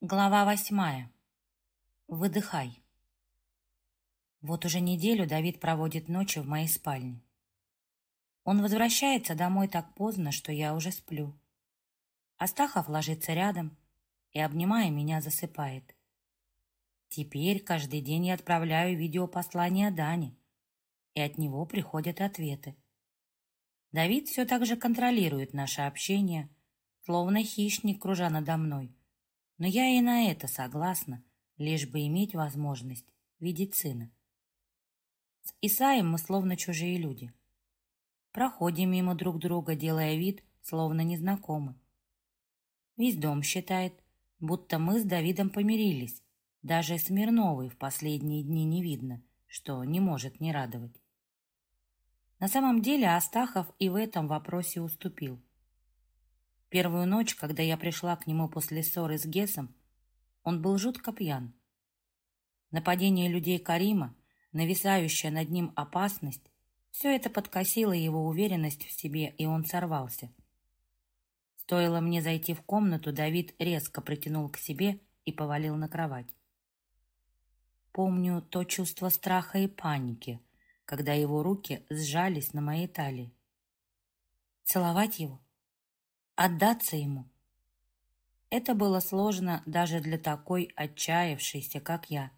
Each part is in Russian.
Глава восьмая. Выдыхай. Вот уже неделю Давид проводит ночи в моей спальне. Он возвращается домой так поздно, что я уже сплю. Астахов ложится рядом и, обнимая меня, засыпает. Теперь каждый день я отправляю видеопослание Дане, и от него приходят ответы. Давид все так же контролирует наше общение, словно хищник, кружа надо мной. Но я и на это согласна, лишь бы иметь возможность видеть сына. С Исаем мы словно чужие люди. Проходим мимо друг друга, делая вид, словно незнакомы. Весь дом считает, будто мы с Давидом помирились. Даже Смирновой в последние дни не видно, что не может не радовать. На самом деле Астахов и в этом вопросе уступил. Первую ночь, когда я пришла к нему после ссоры с Гесом, он был жутко пьян. Нападение людей Карима, нависающая над ним опасность, все это подкосило его уверенность в себе, и он сорвался. Стоило мне зайти в комнату, Давид резко притянул к себе и повалил на кровать. Помню то чувство страха и паники, когда его руки сжались на моей талии. Целовать его? Отдаться ему. Это было сложно даже для такой отчаявшейся, как я.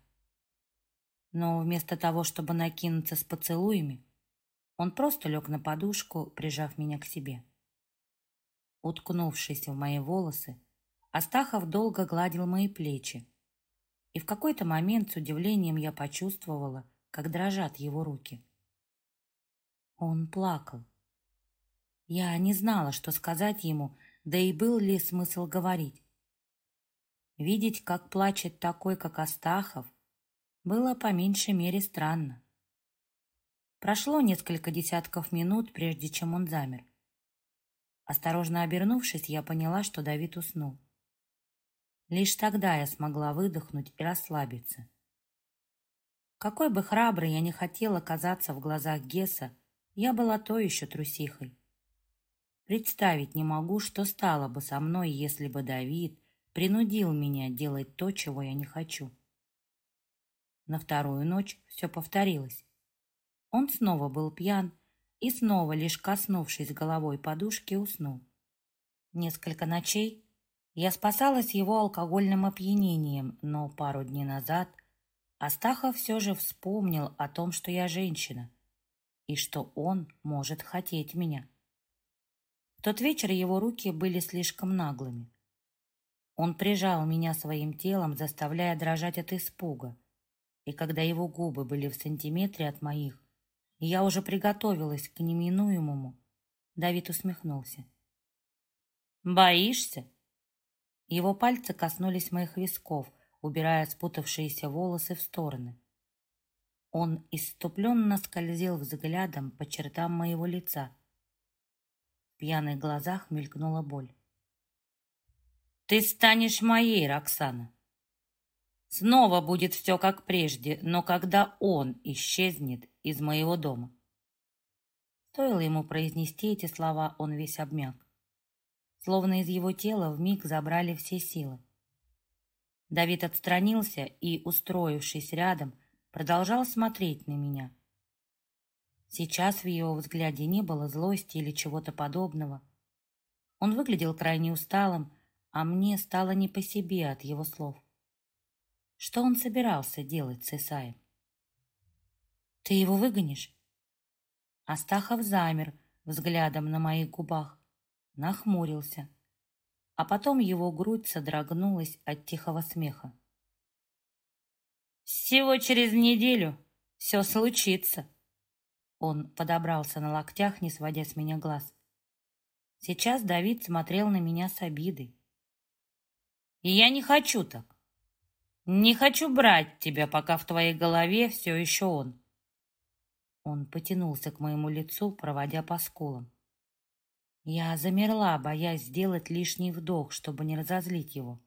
Но вместо того, чтобы накинуться с поцелуями, он просто лег на подушку, прижав меня к себе. Уткнувшись в мои волосы, Астахов долго гладил мои плечи, и в какой-то момент с удивлением я почувствовала, как дрожат его руки. Он плакал. Я не знала, что сказать ему, да и был ли смысл говорить. Видеть, как плачет такой, как Астахов, было по меньшей мере странно. Прошло несколько десятков минут, прежде чем он замер. Осторожно обернувшись, я поняла, что Давид уснул. Лишь тогда я смогла выдохнуть и расслабиться. Какой бы храброй я не хотела казаться в глазах Геса, я была то еще трусихой. Представить не могу, что стало бы со мной, если бы Давид принудил меня делать то, чего я не хочу. На вторую ночь все повторилось. Он снова был пьян и снова, лишь коснувшись головой подушки, уснул. Несколько ночей я спасалась его алкогольным опьянением, но пару дней назад Астахов все же вспомнил о том, что я женщина, и что он может хотеть меня. Тот вечер его руки были слишком наглыми. Он прижал меня своим телом, заставляя дрожать от испуга. И когда его губы были в сантиметре от моих, я уже приготовилась к неминуемому, Давид усмехнулся. «Боишься?» Его пальцы коснулись моих висков, убирая спутавшиеся волосы в стороны. Он иступленно скользил взглядом по чертам моего лица, пьяных глазах мелькнула боль. «Ты станешь моей, Роксана. Снова будет все как прежде, но когда он исчезнет из моего дома». Стоило ему произнести эти слова, он весь обмяк. Словно из его тела вмиг забрали все силы. Давид отстранился и, устроившись рядом, продолжал смотреть на меня, Сейчас в его взгляде не было злости или чего-то подобного. Он выглядел крайне усталым, а мне стало не по себе от его слов. Что он собирался делать с Исаем? «Ты его выгонишь?» Астахов замер взглядом на моих губах, нахмурился, а потом его грудь содрогнулась от тихого смеха. «Всего через неделю все случится», он подобрался на локтях, не сводя с меня глаз. Сейчас Давид смотрел на меня с обидой. И я не хочу так. Не хочу брать тебя, пока в твоей голове все еще он. Он потянулся к моему лицу, проводя по скулам. Я замерла, боясь сделать лишний вдох, чтобы не разозлить его.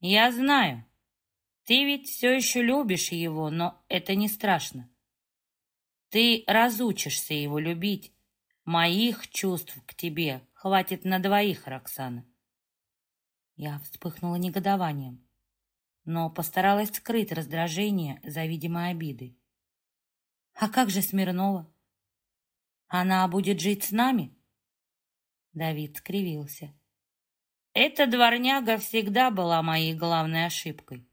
«Я знаю. Ты ведь все еще любишь его, но это не страшно. Ты разучишься его любить. Моих чувств к тебе хватит на двоих, Роксана. Я вспыхнула негодованием, но постаралась скрыть раздражение за видимой обидой. «А как же Смирнова? Она будет жить с нами?» Давид скривился. «Эта дворняга всегда была моей главной ошибкой.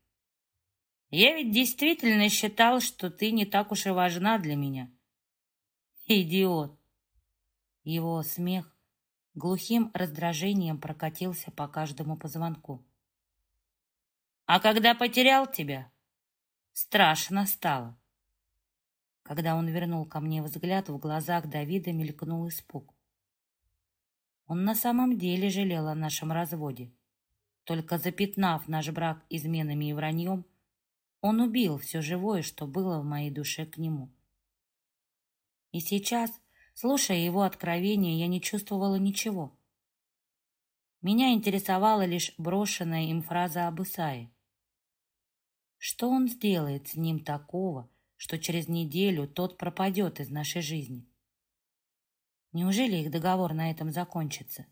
Я ведь действительно считал, что ты не так уж и важна для меня. Идиот!» Его смех глухим раздражением прокатился по каждому позвонку. «А когда потерял тебя, страшно стало». Когда он вернул ко мне взгляд, в глазах Давида мелькнул испуг. Он на самом деле жалел о нашем разводе. Только запятнав наш брак изменами и враньем, он убил все живое, что было в моей душе к нему. И сейчас, слушая его откровения, я не чувствовала ничего. Меня интересовала лишь брошенная им фраза об Исае. Что он сделает с ним такого, что через неделю тот пропадет из нашей жизни? Неужели их договор на этом закончится?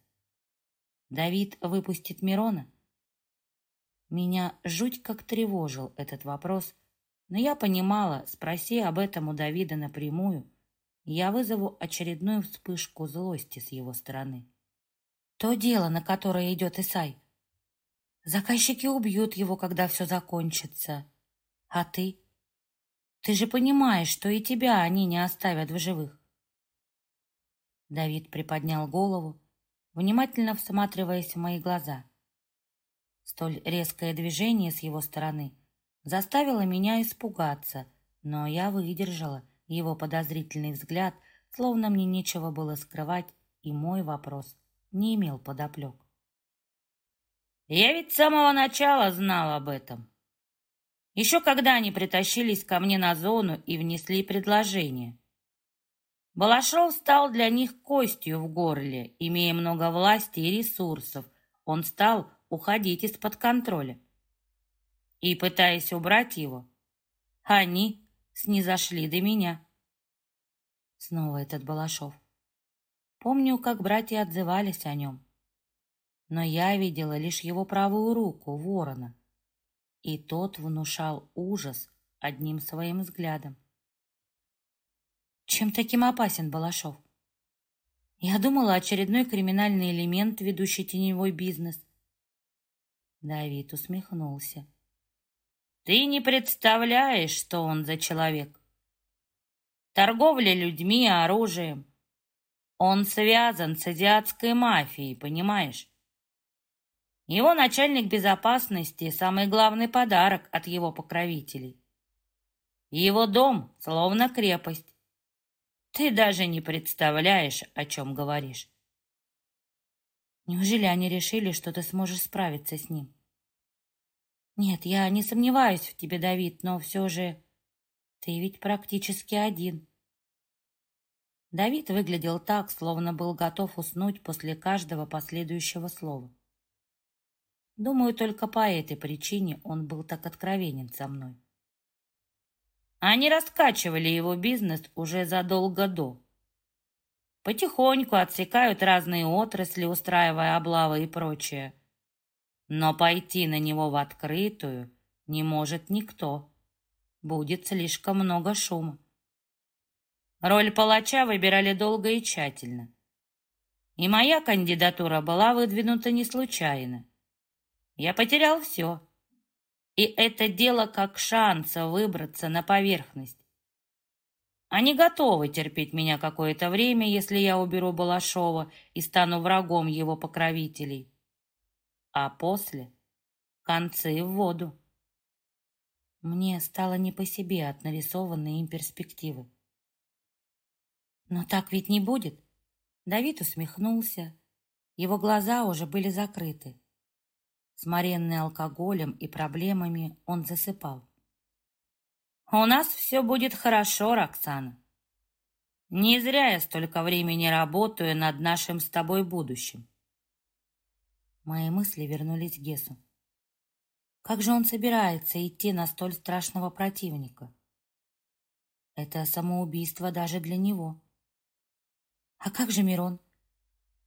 Давид выпустит Мирона? Меня жуть как тревожил этот вопрос, но я понимала, спроси об этом у Давида напрямую, я вызову очередную вспышку злости с его стороны. То дело, на которое идет Исай. Заказчики убьют его, когда все закончится. А ты? Ты же понимаешь, что и тебя они не оставят в живых. Давид приподнял голову, внимательно всматриваясь в мои глаза. Столь резкое движение с его стороны заставило меня испугаться, но я выдержала его подозрительный взгляд, словно мне нечего было скрывать, и мой вопрос не имел подоплек. «Я ведь с самого начала знал об этом. Еще когда они притащились ко мне на зону и внесли предложение. Балашов стал для них костью в горле, имея много власти и ресурсов. Он стал уходить из-под контроля. И, пытаясь убрать его, они снизошли до меня. Снова этот Балашов. Помню, как братья отзывались о нем. Но я видела лишь его правую руку, ворона. И тот внушал ужас одним своим взглядом. Чем таким опасен Балашов? Я думала, очередной криминальный элемент, ведущий теневой бизнес. Давид усмехнулся. Ты не представляешь, что он за человек. Торговля людьми и оружием. Он связан с азиатской мафией, понимаешь? Его начальник безопасности – самый главный подарок от его покровителей. Его дом словно крепость. Ты даже не представляешь, о чем говоришь. Неужели они решили, что ты сможешь справиться с ним? Нет, я не сомневаюсь в тебе, Давид, но все же ты ведь практически один. Давид выглядел так, словно был готов уснуть после каждого последующего слова. Думаю, только по этой причине он был так откровенен со мной. Они раскачивали его бизнес уже задолго до. Потихоньку отсекают разные отрасли, устраивая облавы и прочее. Но пойти на него в открытую не может никто. Будет слишком много шума. Роль палача выбирали долго и тщательно. И моя кандидатура была выдвинута не случайно. Я потерял все и это дело как шанса выбраться на поверхность. Они готовы терпеть меня какое-то время, если я уберу Балашова и стану врагом его покровителей. А после — концы в воду. Мне стало не по себе от нарисованной им перспективы. Но так ведь не будет. Давид усмехнулся. Его глаза уже были закрыты. Сморенный алкоголем и проблемами, он засыпал. «У нас все будет хорошо, Роксана. Не зря я столько времени работаю над нашим с тобой будущим». Мои мысли вернулись к Гесу. Как же он собирается идти на столь страшного противника? Это самоубийство даже для него. А как же Мирон?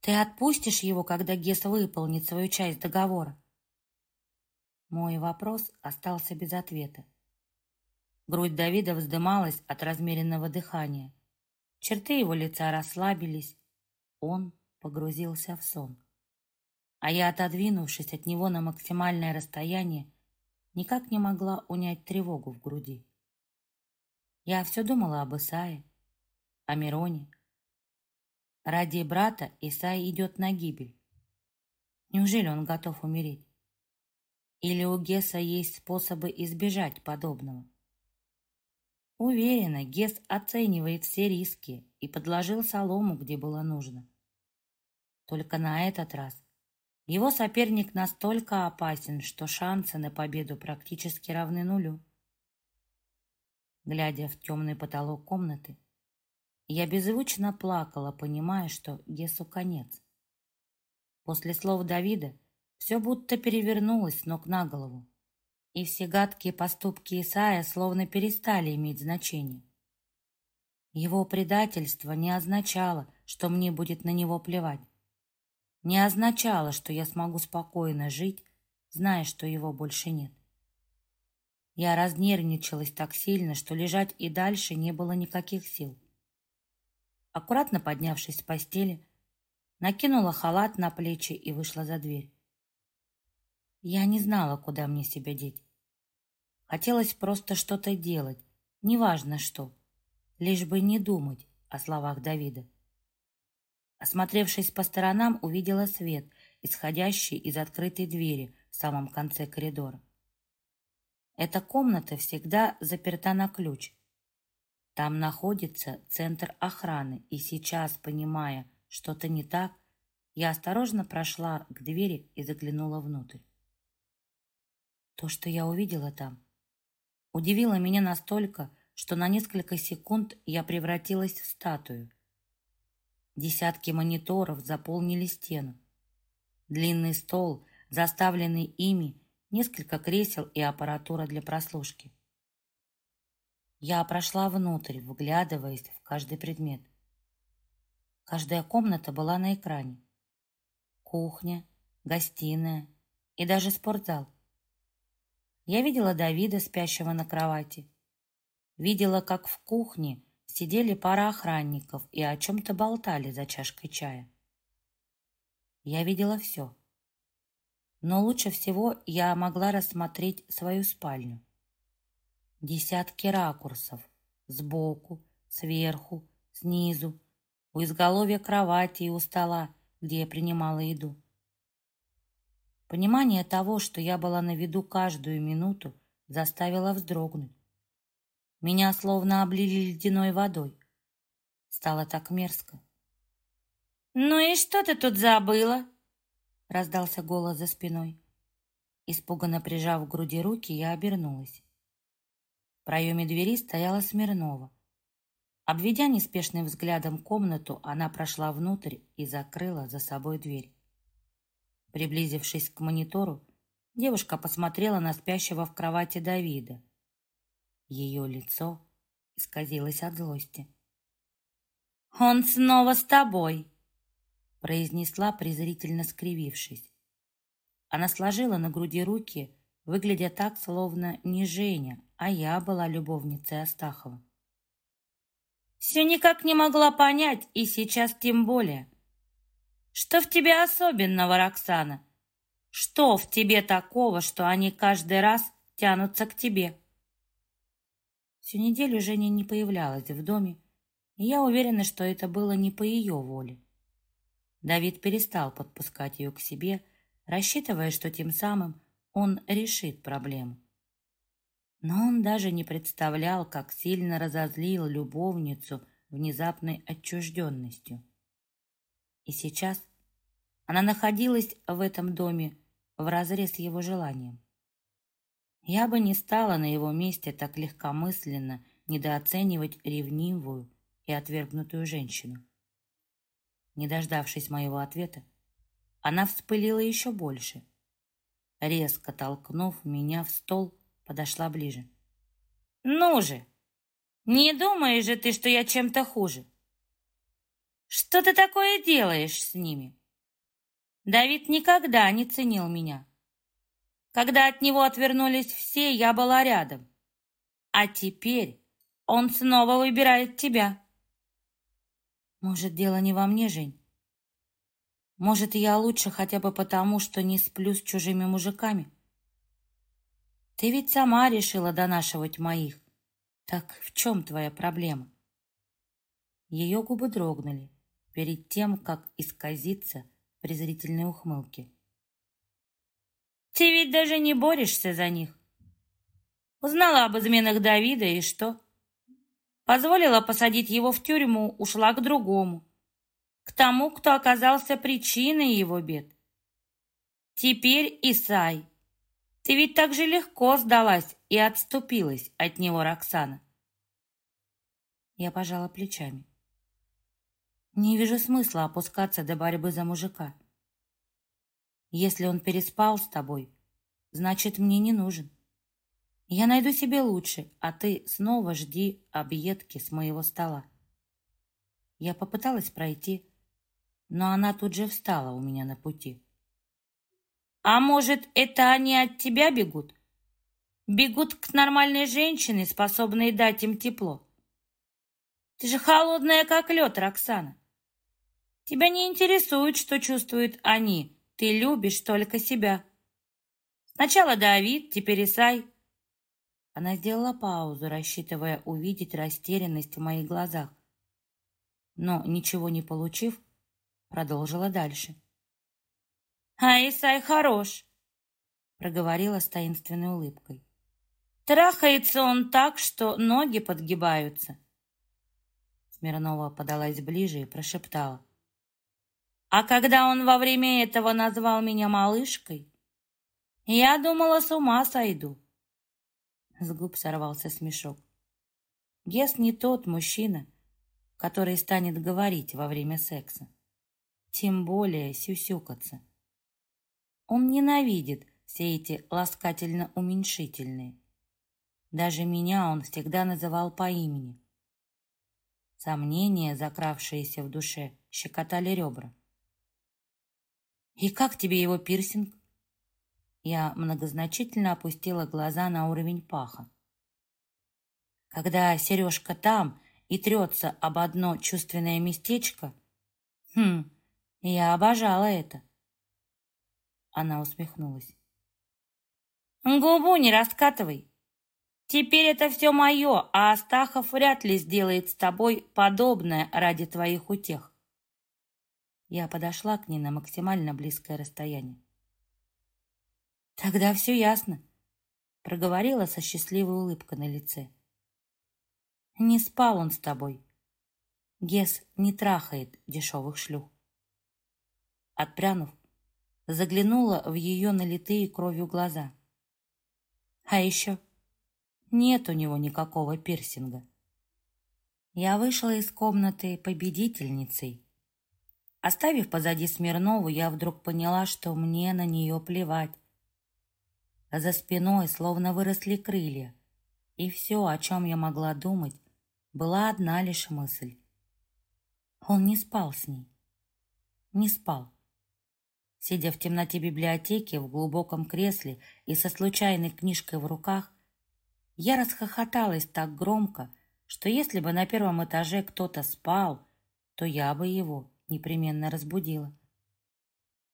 Ты отпустишь его, когда Гес выполнит свою часть договора? Мой вопрос остался без ответа. Грудь Давида вздымалась от размеренного дыхания. Черты его лица расслабились. Он погрузился в сон. А я, отодвинувшись от него на максимальное расстояние, никак не могла унять тревогу в груди. Я все думала об Исае, о Мироне. Ради брата Исай идет на гибель. Неужели он готов умереть? Или у Геса есть способы избежать подобного? Уверена, Гес оценивает все риски и подложил солому, где было нужно. Только на этот раз его соперник настолько опасен, что шансы на победу практически равны нулю. Глядя в темный потолок комнаты, я беззвучно плакала, понимая, что Гесу конец. После слов Давида все будто перевернулось с ног на голову и все гадкие поступки Исаия словно перестали иметь значение. Его предательство не означало, что мне будет на него плевать. Не означало, что я смогу спокойно жить, зная, что его больше нет. Я разнервничалась так сильно, что лежать и дальше не было никаких сил. Аккуратно поднявшись с постели, накинула халат на плечи и вышла за дверь. Я не знала, куда мне себя деть. Хотелось просто что-то делать, неважно что, лишь бы не думать о словах Давида. Осмотревшись по сторонам, увидела свет, исходящий из открытой двери в самом конце коридора. Эта комната всегда заперта на ключ. Там находится центр охраны, и сейчас, понимая, что-то не так, я осторожно прошла к двери и заглянула внутрь. То, что я увидела там, удивило меня настолько, что на несколько секунд я превратилась в статую. Десятки мониторов заполнили стену. Длинный стол, заставленный ими, несколько кресел и аппаратура для прослушки. Я прошла внутрь, вглядываясь в каждый предмет. Каждая комната была на экране. Кухня, гостиная и даже спортзал. Я видела Давида, спящего на кровати. Видела, как в кухне сидели пара охранников и о чем-то болтали за чашкой чая. Я видела все. Но лучше всего я могла рассмотреть свою спальню. Десятки ракурсов. Сбоку, сверху, снизу, у изголовья кровати и у стола, где я принимала еду. Понимание того, что я была на виду каждую минуту, заставило вздрогнуть. Меня словно облили ледяной водой. Стало так мерзко. «Ну и что ты тут забыла?» раздался голос за спиной. Испуганно прижав к груди руки, я обернулась. В проеме двери стояла Смирнова. Обведя неспешным взглядом комнату, она прошла внутрь и закрыла за собой дверь. Приблизившись к монитору, девушка посмотрела на спящего в кровати Давида. Ее лицо исказилось от злости. «Он снова с тобой!» произнесла, презрительно скривившись. Она сложила на груди руки, выглядя так, словно не Женя, а я была любовницей Астахова. «Все никак не могла понять, и сейчас тем более. Что в тебе особенного, Роксана? Что в тебе такого, что они каждый раз тянутся к тебе? Всю неделю Женя не появлялась в доме, и я уверена, что это было не по ее воле. Давид перестал подпускать ее к себе, рассчитывая, что тем самым он решит проблему. Но он даже не представлял, как сильно разозлил любовницу внезапной отчужденностью. И сейчас она находилась в этом доме вразрез его желанием. Я бы не стала на его месте так легкомысленно недооценивать ревнивую и отвергнутую женщину. Не дождавшись моего ответа, она вспылила еще больше. Резко толкнув меня в стол, подошла ближе. «Ну же! Не думаешь же ты, что я чем-то хуже? Что ты такое делаешь с ними? Давид никогда не ценил меня. Когда от него отвернулись все, я была рядом. А теперь он снова выбирает тебя. Может, дело не во мне, Жень? Может, я лучше хотя бы потому, что не сплю с чужими мужиками? Ты ведь сама решила донашивать моих. Так в чем твоя проблема? Ее губы дрогнули перед тем, как исказиться в презрительной ухмылке. Ты ведь даже не борешься за них. Узнала об изменах Давида и что? Позволила посадить его в тюрьму, ушла к другому. К тому, кто оказался причиной его бед. Теперь Исай. Ты ведь так же легко сдалась и отступилась от него, Роксана. Я пожала плечами. Не вижу смысла опускаться до борьбы за мужика. Если он переспал с тобой, значит, мне не нужен. Я найду себе лучше, а ты снова жди объедки с моего стола. Я попыталась пройти, но она тут же встала у меня на пути. А может, это они от тебя бегут? Бегут к нормальной женщине, способной дать им тепло. Ты же холодная, как лед, Роксана. Тебя не интересует, что чувствуют они. Ты любишь только себя. Сначала Давид, теперь Исай. Она сделала паузу, рассчитывая увидеть растерянность в моих глазах. Но, ничего не получив, продолжила дальше. «А Исай хорош», — проговорила с таинственной улыбкой. «Трахается он так, что ноги подгибаются». Смирнова подалась ближе и прошептала. «А когда он во время этого назвал меня малышкой, я думала, с ума сойду». С губ сорвался смешок. Гес не тот мужчина, который станет говорить во время секса, тем более сюсюкаться. Он ненавидит все эти ласкательно-уменьшительные. Даже меня он всегда называл по имени. Сомнения, закравшиеся в душе, щекотали ребра. «И как тебе его пирсинг?» Я многозначительно опустила глаза на уровень паха. Когда сережка там и трется об одно чувственное местечко, хм, я обожала это. Она усмехнулась. «Губу не раскатывай. Теперь это все мое, а Астахов вряд ли сделает с тобой подобное ради твоих утех». Я подошла к ней на максимально близкое расстояние. «Тогда все ясно», — проговорила со счастливой улыбкой на лице. «Не спал он с тобой. Гес не трахает дешевых шлюх». Отпрянув, заглянула в ее налитые кровью глаза. А еще нет у него никакого пирсинга. Я вышла из комнаты победительницей. Оставив позади Смирнову, я вдруг поняла, что мне на нее плевать. За спиной словно выросли крылья, и все, о чем я могла думать, была одна лишь мысль. Он не спал с ней. Не спал. Сидя в темноте библиотеки в глубоком кресле и со случайной книжкой в руках, я расхохоталась так громко, что если бы на первом этаже кто-то спал, то я бы его непременно разбудила.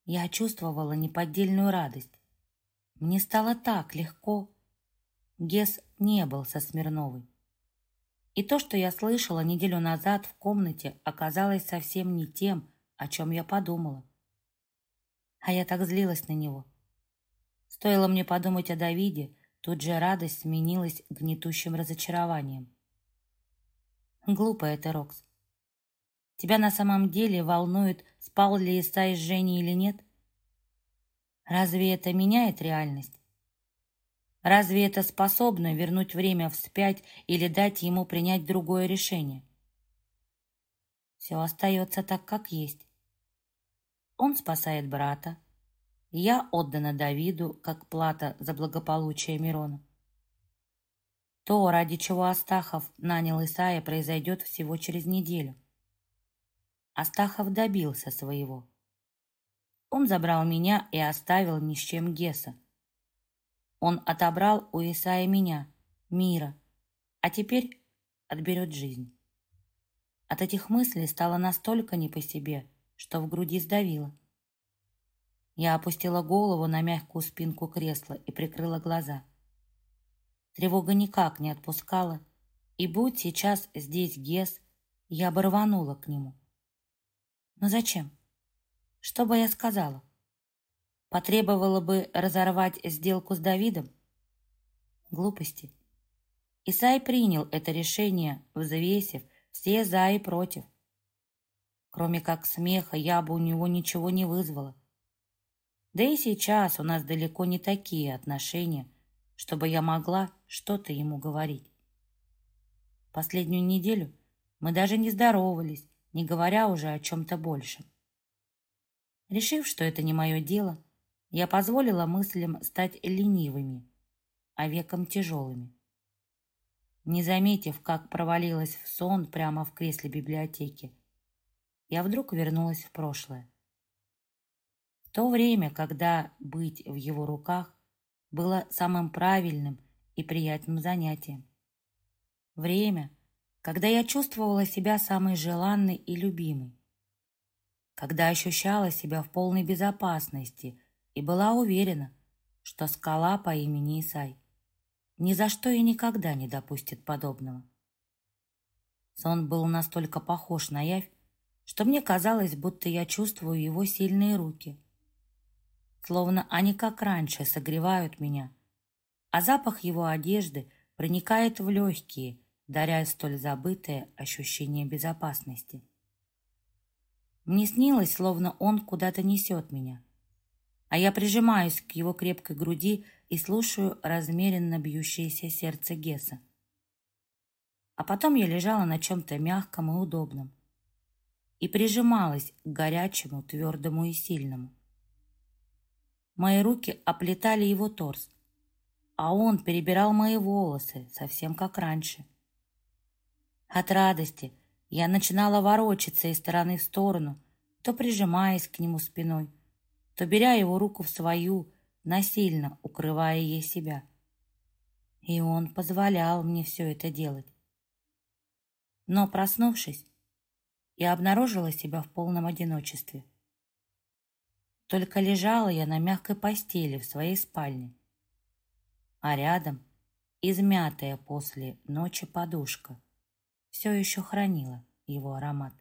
Я чувствовала неподдельную радость. Мне стало так легко. Гес не был со Смирновой. И то, что я слышала неделю назад в комнате, оказалось совсем не тем, о чем я подумала. А я так злилась на него. Стоило мне подумать о Давиде, тут же радость сменилась гнетущим разочарованием. Глупо это, Рокс. Тебя на самом деле волнует, спал ли Исай с Женей или нет? Разве это меняет реальность? Разве это способно вернуть время вспять или дать ему принять другое решение? Все остается так, как есть. Он спасает брата. Я отдана Давиду, как плата за благополучие Мирона. То, ради чего Астахов нанял Исаия, произойдет всего через неделю. Астахов добился своего. Он забрал меня и оставил ни с чем Геса. Он отобрал у Исаия меня, мира, а теперь отберет жизнь. От этих мыслей стало настолько не по себе, что в груди сдавило. Я опустила голову на мягкую спинку кресла и прикрыла глаза. Тревога никак не отпускала, и будь сейчас здесь Гес, я бы рванула к нему. Но зачем? Что бы я сказала? Потребовала бы разорвать сделку с Давидом? Глупости. Исай принял это решение, взвесив все за и против. Кроме как смеха, я бы у него ничего не вызвала. Да и сейчас у нас далеко не такие отношения, чтобы я могла что-то ему говорить. Последнюю неделю мы даже не здоровались, не говоря уже о чем-то большем. Решив, что это не мое дело, я позволила мыслям стать ленивыми, а веком тяжелыми. Не заметив, как провалилась в сон прямо в кресле библиотеки, я вдруг вернулась в прошлое. В то время, когда быть в его руках было самым правильным и приятным занятием. Время, когда я чувствовала себя самой желанной и любимой. Когда ощущала себя в полной безопасности и была уверена, что скала по имени Исай ни за что и никогда не допустит подобного. Сон был настолько похож на явь, что мне казалось, будто я чувствую его сильные руки – словно они как раньше согревают меня, а запах его одежды проникает в легкие, даря столь забытое ощущение безопасности. Мне снилось, словно он куда-то несет меня, а я прижимаюсь к его крепкой груди и слушаю размеренно бьющееся сердце Геса. А потом я лежала на чем-то мягком и удобном и прижималась к горячему, твердому и сильному. Мои руки оплетали его торс, а он перебирал мои волосы, совсем как раньше. От радости я начинала ворочаться из стороны в сторону, то прижимаясь к нему спиной, то беря его руку в свою, насильно укрывая ей себя. И он позволял мне все это делать. Но, проснувшись, я обнаружила себя в полном одиночестве. Только лежала я на мягкой постели в своей спальне. А рядом, измятая после ночи подушка, все еще хранила его аромат.